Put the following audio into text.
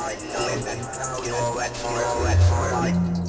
You're wet for it, wet for it.